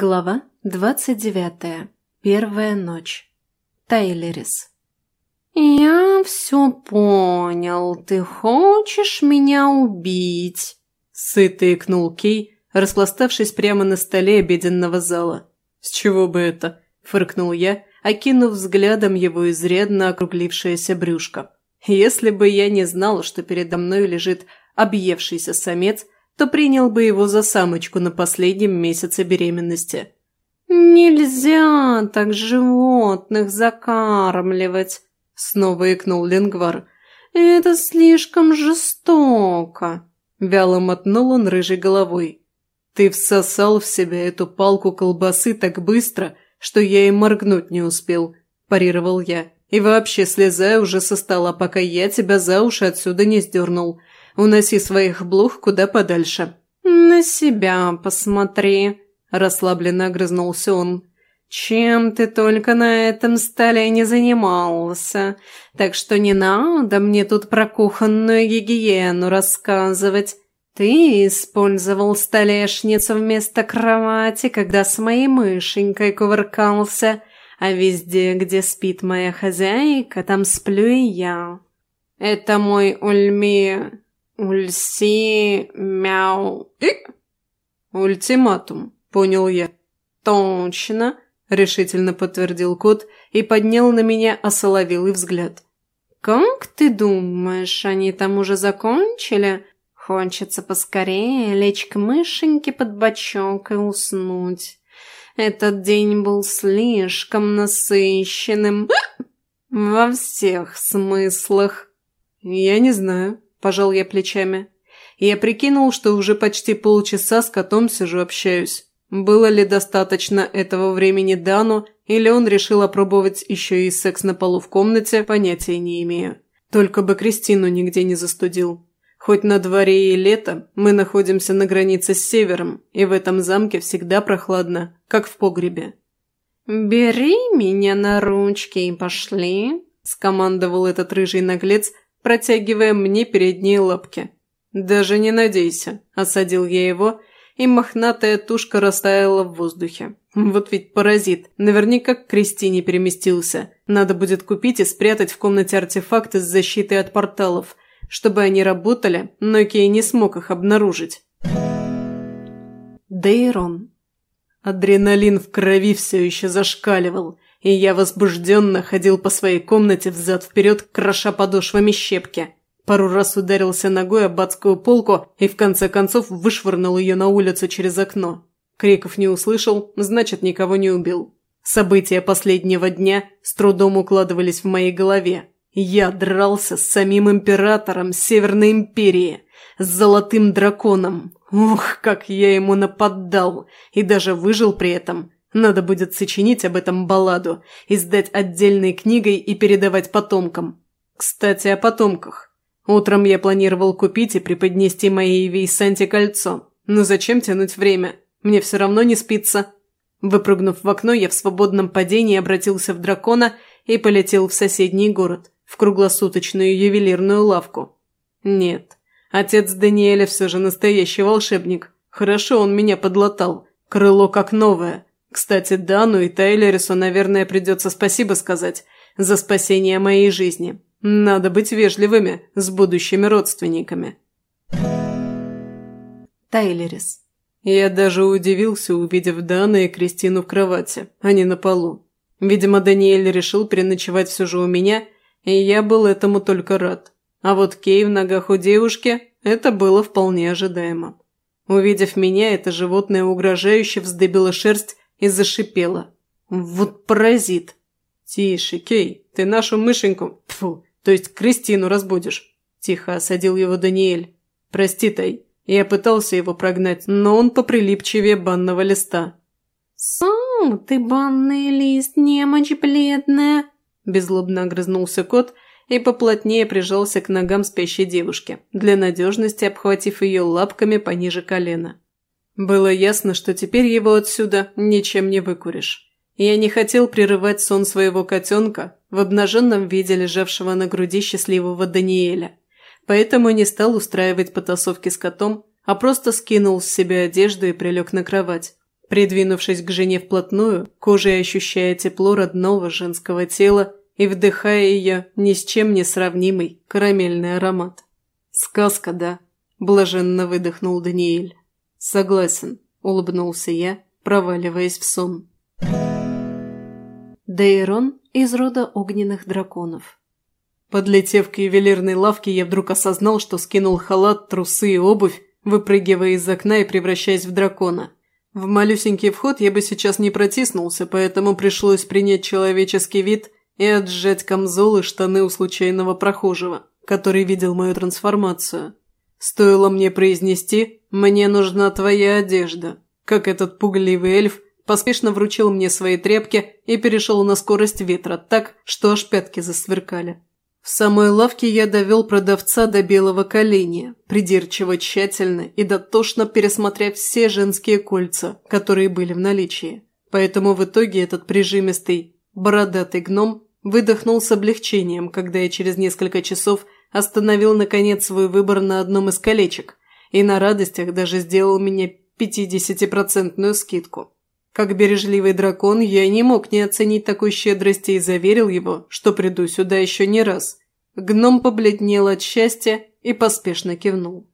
Глава двадцать девятая. Первая ночь. Тайлерис. «Я все понял. Ты хочешь меня убить?» Сытый икнул Кей, распластавшись прямо на столе обеденного зала. «С чего бы это?» – фыркнул я, окинув взглядом его изрядно округлившееся брюшко. «Если бы я не знал, что передо мной лежит объевшийся самец, то принял бы его за самочку на последнем месяце беременности. «Нельзя так животных закармливать», – снова икнул Ленгвар. «Это слишком жестоко», – вяло мотнул он рыжей головой. «Ты всосал в себя эту палку колбасы так быстро, что я и моргнуть не успел», – парировал я. «И вообще слезай уже со стола, пока я тебя за уши отсюда не сдернул. Уноси своих блух куда подальше». «На себя посмотри», – расслабленно огрызнулся он. «Чем ты только на этом столе не занимался, так что не надо мне тут про кухонную гигиену рассказывать. Ты использовал столешницу вместо кровати, когда с моей мышенькой кувыркался, а везде, где спит моя хозяйка, там сплю и я. Это мой Ульми... Ульси... Мяу... И... Ультиматум, понял я. Точно, решительно подтвердил кот и поднял на меня осоловелый взгляд. «Как ты думаешь, они там уже закончили? Хочется поскорее лечь к мышеньке под бочок и уснуть. Этот день был слишком насыщенным во всех смыслах». «Я не знаю», – пожал я плечами. Я прикинул, что уже почти полчаса с котом сижу общаюсь. Было ли достаточно этого времени Дану, или он решил опробовать еще и секс на полу в комнате, понятия не имею. Только бы Кристину нигде не застудил. Хоть на дворе и лето, мы находимся на границе с севером, и в этом замке всегда прохладно, как в погребе. «Бери меня на ручки и пошли», – скомандовал этот рыжий наглец, протягивая мне передние лапки. «Даже не надейся», – осадил я его, и мохнатая тушка растаяла в воздухе. Вот ведь паразит, наверняка к Кристине переместился. Надо будет купить и спрятать в комнате артефакты с защитой от порталов, чтобы они работали, но Кей не смог их обнаружить. Дейрон. Адреналин в крови все еще зашкаливал – и я возбужденно ходил по своей комнате взад-вперед, кроша подошвами щепки. Пару раз ударился ногой об адскую полку и в конце концов вышвырнул ее на улицу через окно. Криков не услышал, значит, никого не убил. События последнего дня с трудом укладывались в моей голове. Я дрался с самим императором Северной Империи, с Золотым Драконом. Ух, как я ему нападал, и даже выжил при этом. Надо будет сочинить об этом балладу, издать отдельной книгой и передавать потомкам. Кстати, о потомках. Утром я планировал купить и преподнести моей Вейсанте кольцо. Но зачем тянуть время? Мне все равно не спится. Выпрыгнув в окно, я в свободном падении обратился в дракона и полетел в соседний город, в круглосуточную ювелирную лавку. Нет, отец Даниэля все же настоящий волшебник. Хорошо он меня подлатал. Крыло как новое – кстати, Дану и Тайлерису, наверное, придется спасибо сказать за спасение моей жизни. Надо быть вежливыми с будущими родственниками. Тайлерис. Я даже удивился, увидев Дана и Кристину в кровати, а не на полу. Видимо, Даниэль решил переночевать все же у меня, и я был этому только рад. А вот Кей в ногах у девушки – это было вполне ожидаемо. Увидев меня, это животное угрожающе вздыбило шерсть и зашипела. «Вот паразит!» «Тише, Кей, ты нашу мышеньку, фу, то есть Кристину разбудишь!» Тихо осадил его Даниэль. «Прости, Тай, я пытался его прогнать, но он поприлипчивее банного листа». «Сам ты банный лист, немочь бледная!» Безлобно огрызнулся кот и поплотнее прижался к ногам спящей девушки, для надежности обхватив ее лапками пониже колена. Было ясно, что теперь его отсюда ничем не выкуришь. Я не хотел прерывать сон своего котенка в обнаженном виде лежавшего на груди счастливого Даниэля, поэтому не стал устраивать потасовки с котом, а просто скинул с себя одежду и прилег на кровать. Придвинувшись к жене вплотную, кожей ощущая тепло родного женского тела и вдыхая ее ни с чем не сравнимый карамельный аромат. «Сказка, да?» – блаженно выдохнул Даниэль. «Согласен», – улыбнулся я, проваливаясь в сон. Дейрон из рода огненных драконов. Подлетев к ювелирной лавке, я вдруг осознал, что скинул халат, трусы и обувь, выпрыгивая из окна и превращаясь в дракона. В малюсенький вход я бы сейчас не протиснулся, поэтому пришлось принять человеческий вид и отжать камзол и штаны у случайного прохожего, который видел мою трансформацию. Стоило мне произнести «Мне нужна твоя одежда», как этот пугливый эльф поспешно вручил мне свои тряпки и перешел на скорость ветра так, что аж пятки засверкали. В самой лавке я довел продавца до белого коленя, придирчиво, тщательно и дотошно пересмотрев все женские кольца, которые были в наличии. Поэтому в итоге этот прижимистый, бородатый гном выдохнул с облегчением, когда я через несколько часов остановил наконец свой выбор на одном из колечек и на радостях даже сделал мне 50% скидку. Как бережливый дракон, я не мог не оценить такой щедрости и заверил его, что приду сюда еще не раз. Гном побледнел от счастья и поспешно кивнул.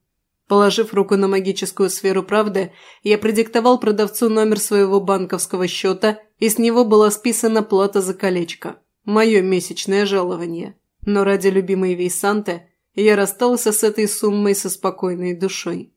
Положив руку на магическую сферу правды, я продиктовал продавцу номер своего банковского счета, и с него была списана плата за колечко. Мое месячное жалование. Но ради любимой Вейсанты я расстался с этой суммой со спокойной душой.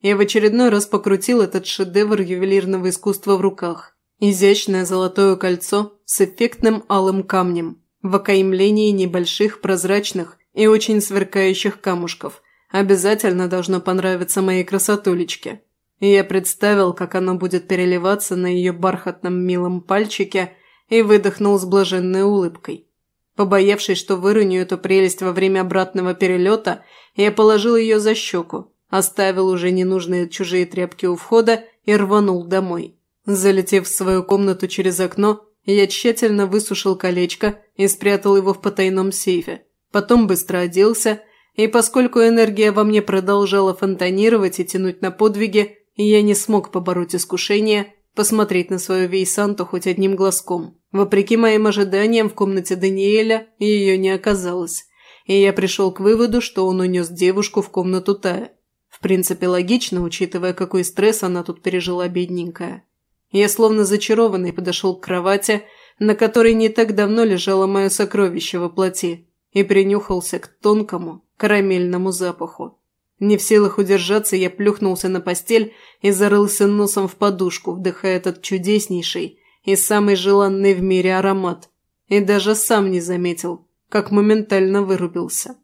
Я в очередной раз покрутил этот шедевр ювелирного искусства в руках. Изящное золотое кольцо с эффектным алым камнем, в окаймлении небольших, прозрачных и очень сверкающих камушков. Обязательно должно понравиться моей красотулечке. И я представил, как оно будет переливаться на ее бархатном милом пальчике и выдохнул с блаженной улыбкой. Побоявшись, что выроню эту прелесть во время обратного перелета, я положил ее за щеку, оставил уже ненужные чужие тряпки у входа и рванул домой. Залетев в свою комнату через окно, я тщательно высушил колечко и спрятал его в потайном сейфе. Потом быстро оделся, и поскольку энергия во мне продолжала фонтанировать и тянуть на подвиги, я не смог побороть искушение посмотреть на свою Вейсанту хоть одним глазком. Вопреки моим ожиданиям, в комнате Даниэля ее не оказалось, и я пришел к выводу, что он унес девушку в комнату Тая. В принципе, логично, учитывая, какой стресс она тут пережила, бедненькая. Я словно зачарованный подошел к кровати, на которой не так давно лежало мое сокровище во плоти, и принюхался к тонкому карамельному запаху. Не в силах удержаться, я плюхнулся на постель и зарылся носом в подушку, вдыхая этот чудеснейший и самый желанный в мире аромат. И даже сам не заметил, как моментально вырубился.